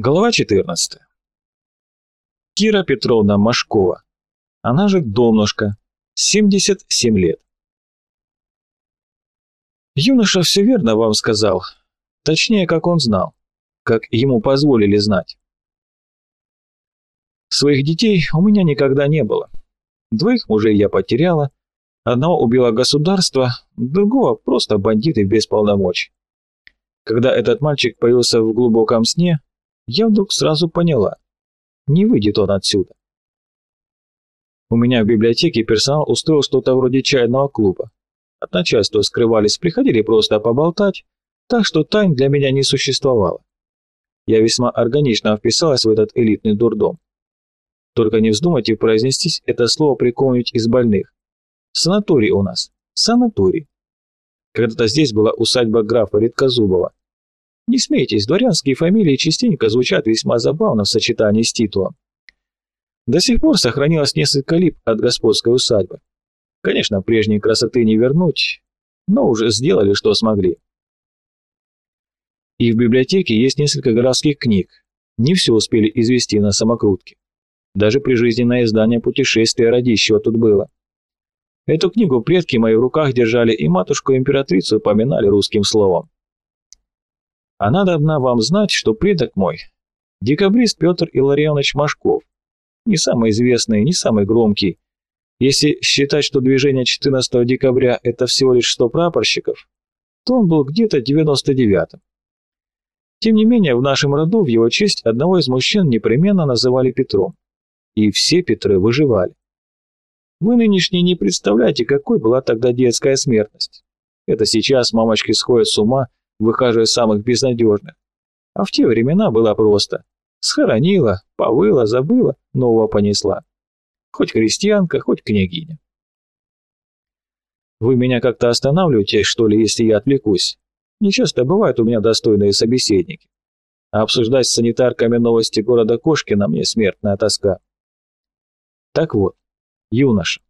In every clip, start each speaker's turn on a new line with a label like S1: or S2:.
S1: Глава 14. Кира Петровна Машкова. Она же Домнушка. 77 лет. Юноша все верно вам сказал. Точнее, как он знал. Как ему позволили знать. Своих детей у меня никогда не было. Двоих мужей я потеряла. Одного убило государство, другого просто бандиты без полномочий. Когда этот мальчик появился в глубоком сне, я вдруг сразу поняла. Не выйдет он отсюда. У меня в библиотеке персонал устроил что-то вроде чайного клуба. От начальства скрывались, приходили просто поболтать, так что тайн для меня не существовало. Я весьма органично вписалась в этот элитный дурдом. Только не вздумайте произнестись это слово при из больных. Санаторий у нас. Санаторий. Когда-то здесь была усадьба графа Редкозубова. Не смейтесь, дворянские фамилии частенько звучат весьма забавно в сочетании с титулом. До сих пор сохранилось несколько лип от господской усадьбы. Конечно, прежней красоты не вернуть, но уже сделали, что смогли. И в библиотеке есть несколько городских книг. Не все успели извести на самокрутке. Даже прижизненное издание «Путешествие родищего» тут было. Эту книгу предки мои в руках держали и матушку-императрицу поминали русским словом. А надо вам знать, что предок мой – декабрист Петр Илларионович Машков. Не самый известный, не самый громкий. Если считать, что движение 14 декабря – это всего лишь 100 прапорщиков, то он был где-то 99-м. Тем не менее, в нашем роду в его честь одного из мужчин непременно называли Петром. И все Петры выживали. Вы нынешние не представляете, какой была тогда детская смертность. Это сейчас мамочки сходят с ума – выхаживая самых безнадежных. А в те времена было просто. Схоронила, повыла, забыла, нового понесла. Хоть крестьянка, хоть княгиня. Вы меня как-то останавливаете, что ли, если я отвлекусь? Не часто бывают у меня достойные собеседники. А обсуждать с санитарками новости города Кошкина мне смертная тоска. Так вот, юноша.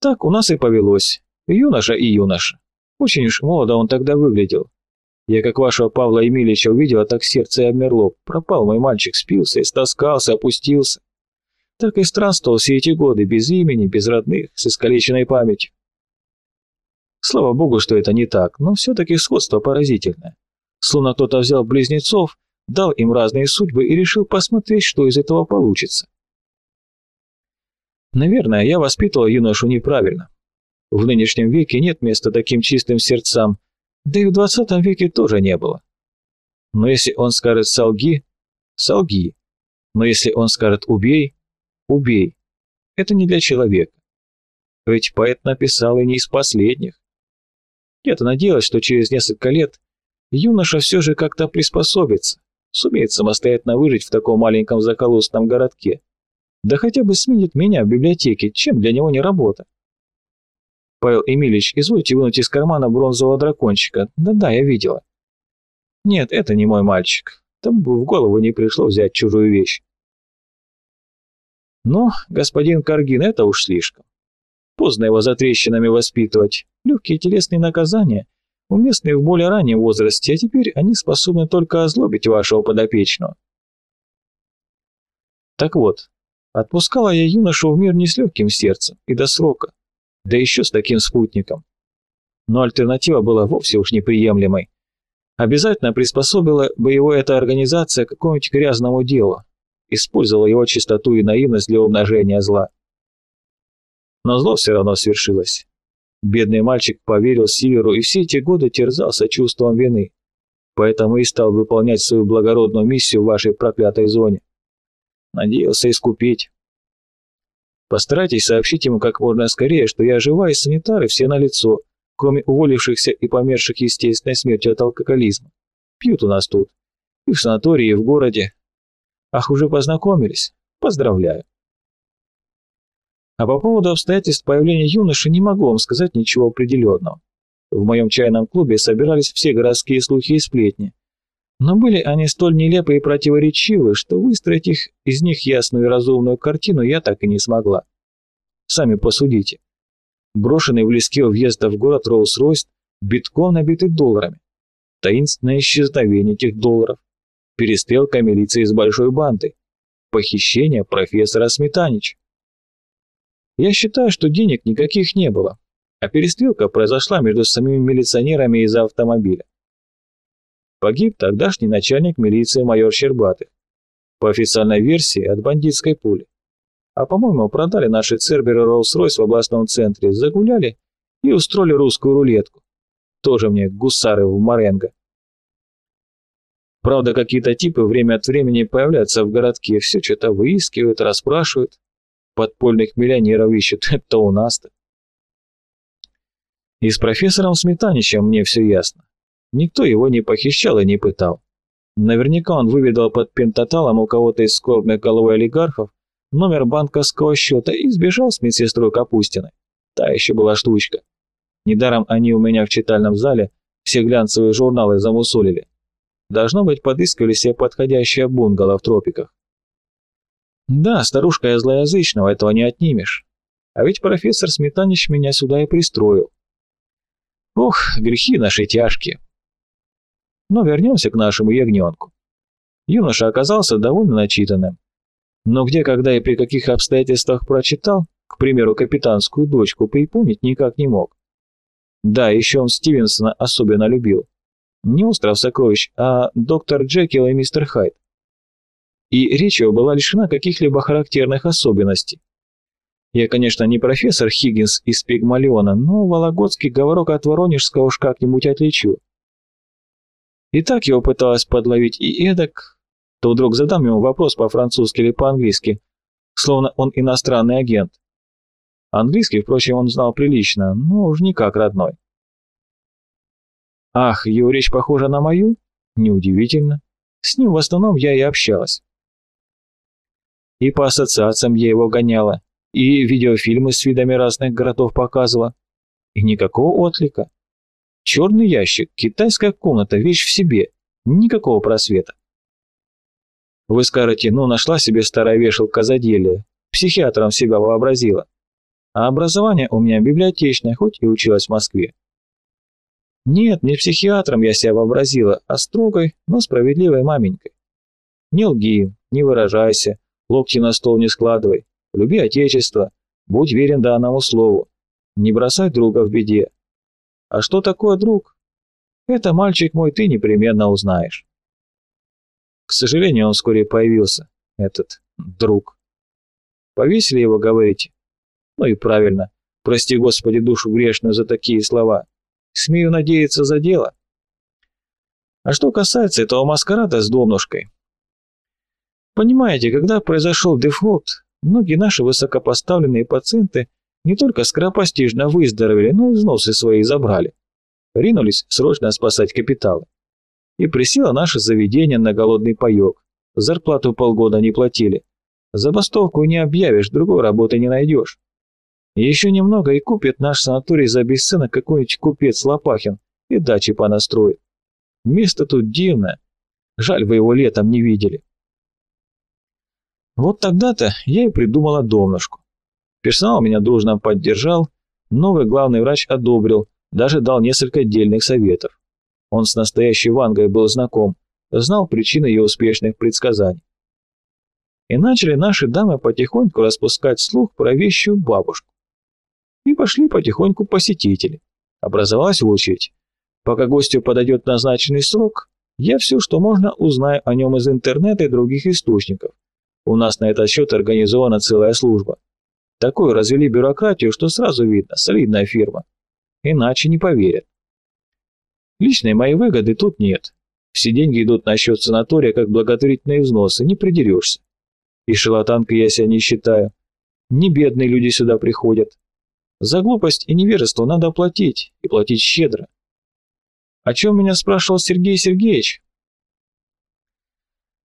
S1: Так у нас и повелось. Юноша и юноша. Очень уж молодо он тогда выглядел. Я как вашего Павла Емельевича увидел, а так сердце и обмерло. Пропал мой мальчик, спился, истаскался, опустился. Так и странствовал все эти годы, без имени, без родных, с искалеченной памятью. Слава богу, что это не так, но все-таки сходство поразительное. Словно кто-то взял близнецов, дал им разные судьбы и решил посмотреть, что из этого получится. Наверное, я воспитывал юношу неправильно. В нынешнем веке нет места таким чистым сердцам, да и в двадцатом веке тоже не было. Но если он скажет «солги», солги. Но если он скажет «убей», убей. Это не для человека. Ведь поэт написал и не из последних. Я-то надеялась, что через несколько лет юноша все же как-то приспособится, сумеет самостоятельно выжить в таком маленьком заколустном городке. Да хотя бы сменит меня в библиотеке, чем для него не работа. Павел Эмильевич, извольте вынуть из кармана бронзового дракончика. Да-да, я видела. Нет, это не мой мальчик. Там бы в голову не пришло взять чужую вещь. Но, господин Каргин, это уж слишком. Поздно его за трещинами воспитывать. Легкие телесные наказания, уместные в более раннем возрасте, а теперь они способны только озлобить вашего подопечного. Так вот, отпускала я юношу в мир не с легким сердцем и до срока да еще с таким спутником. Но альтернатива была вовсе уж неприемлемой. Обязательно приспособила бы его эта организация к какому-нибудь грязному делу, использовала его чистоту и наивность для умножения зла. Но зло все равно свершилось. Бедный мальчик поверил Сиверу и все эти годы терзался чувством вины, поэтому и стал выполнять свою благородную миссию в вашей проклятой зоне. Надеялся искупить. Постарайтесь сообщить ему как можно скорее, что я жива и санитары все на лицо, кроме уволившихся и померших естественной смертью от алкоголизма. Пьют у нас тут. И в санатории, и в городе. Ах, уже познакомились? Поздравляю. А по поводу обстоятельств появления юноши не могу вам сказать ничего определенного. В моем чайном клубе собирались все городские слухи и сплетни, но были они столь нелепы и противоречивы, что выстроить их из них ясную и разумную картину я так и не смогла. Сами посудите. Брошенный в леске въезда в город Роллс-Ройс битком набитый долларами. Таинственное исчезновение этих долларов. перестрелка милиции с большой бандой, похищение профессора Сметанич. Я считаю, что денег никаких не было, а перестрелка произошла между самими милиционерами из-за автомобиля. Погиб тогдашний начальник милиции майор Щербатый. По официальной версии, от бандитской пули. А по-моему, продали наши Церберы Роллс-Ройс в областном центре, загуляли и устроили русскую рулетку. Тоже мне гусары в Маренго. Правда, какие-то типы время от времени появляются в городке, все что-то выискивают, расспрашивают. Подпольных миллионеров ищут, это у нас-то. И с профессором Сметаничем мне все ясно. Никто его не похищал и не пытал. Наверняка он выведал под пентаталом у кого-то из скорбных головой олигархов номер банковского счета и сбежал с медсестрой Капустиной. Та еще была штучка. Недаром они у меня в читальном зале все глянцевые журналы замусолили. Должно быть, подыскивали себе подходящее бунгало в тропиках. Да, старушка я злоязычного, этого не отнимешь. А ведь профессор Сметанич меня сюда и пристроил. Ох, грехи наши тяжкие. Но вернемся к нашему ягненку. Юноша оказался довольно начитанным. Но где, когда и при каких обстоятельствах прочитал, к примеру, капитанскую дочку, припомнить никак не мог. Да, еще он Стивенсона особенно любил. Не остров сокровищ, а доктор Джекил и мистер Хайд. И речь его была лишена каких-либо характерных особенностей. Я, конечно, не профессор Хиггинс из Пигмалиона, но вологодский говорок от воронежского уж как-нибудь отличу. И так его пыталась подловить и эдак, то вдруг задам ему вопрос по-французски или по-английски, словно он иностранный агент. Английский, впрочем, он знал прилично, но уж не как родной. Ах, его речь похожа на мою? Неудивительно. С ним в основном я и общалась. И по ассоциациям я его гоняла, и видеофильмы с видами разных городов показывала. И никакого отлика. Черный ящик, китайская комната, вещь в себе. Никакого просвета. Вы скажете, ну нашла себе старая вешалка заделия, психиатром себя вообразила. А образование у меня библиотечное, хоть и училась в Москве. Нет, не психиатром я себя вообразила, а строгой, но справедливой маменькой. Не лги, не выражайся, локти на стол не складывай, люби отечество, будь верен данному слову, не бросай друга в беде. А что такое друг? Это, мальчик мой, ты непременно узнаешь. К сожалению, он вскоре появился, этот друг. Повесили его, говорите? Ну и правильно. Прости, Господи, душу грешную за такие слова. Смею надеяться за дело. А что касается этого маскарада с домнушкой. Понимаете, когда произошел дефолт, многие наши высокопоставленные пациенты не только скоропостижно выздоровели, но и взносы свои забрали. Ринулись срочно спасать капиталы. И присило наше заведение на голодный паёк. Зарплату полгода не платили. Забастовку не объявишь, другой работы не найдешь. Еще немного и купит наш санаторий за бесценок какой-нибудь купец Лопахин и дачи понастроит. Место тут дивное. Жаль, вы его летом не видели. Вот тогда-то я и придумала домнушку. Персонал меня дружно поддержал, новый главный врач одобрил, даже дал несколько отдельных советов. Он с настоящей Вангой был знаком, знал причины ее успешных предсказаний. И начали наши дамы потихоньку распускать слух про вещую бабушку. И пошли потихоньку посетители. Образовалась очередь. Пока гостю подойдет назначенный срок, я все, что можно, узнаю о нем из интернета и других источников. У нас на этот счет организована целая служба. Такую развели бюрократию, что сразу видно, солидная фирма. Иначе не поверят. Личной моей выгоды тут нет. Все деньги идут на счет санатория как благотворительные взносы, не придерешься. И шалотанкой я себя не считаю. Не бедные люди сюда приходят. За глупость и невежество надо платить, и платить щедро. О чем меня спрашивал Сергей Сергеевич?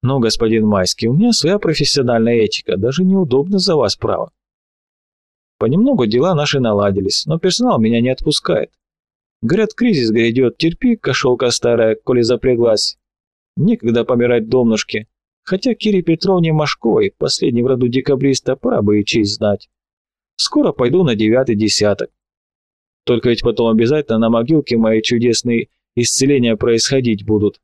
S1: Ну, господин Майский, у меня своя профессиональная этика, даже неудобно за вас право. Понемногу дела наши наладились, но персонал меня не отпускает. Говорят, кризис грядет, терпи, кошелка старая, коли запряглась. Некогда помирать домнушке, хотя Кире Петровне Машковой, последней в роду декабриста, пора бы и честь знать. Скоро пойду на девятый десяток. Только ведь потом обязательно на могилке мои чудесные исцеления происходить будут.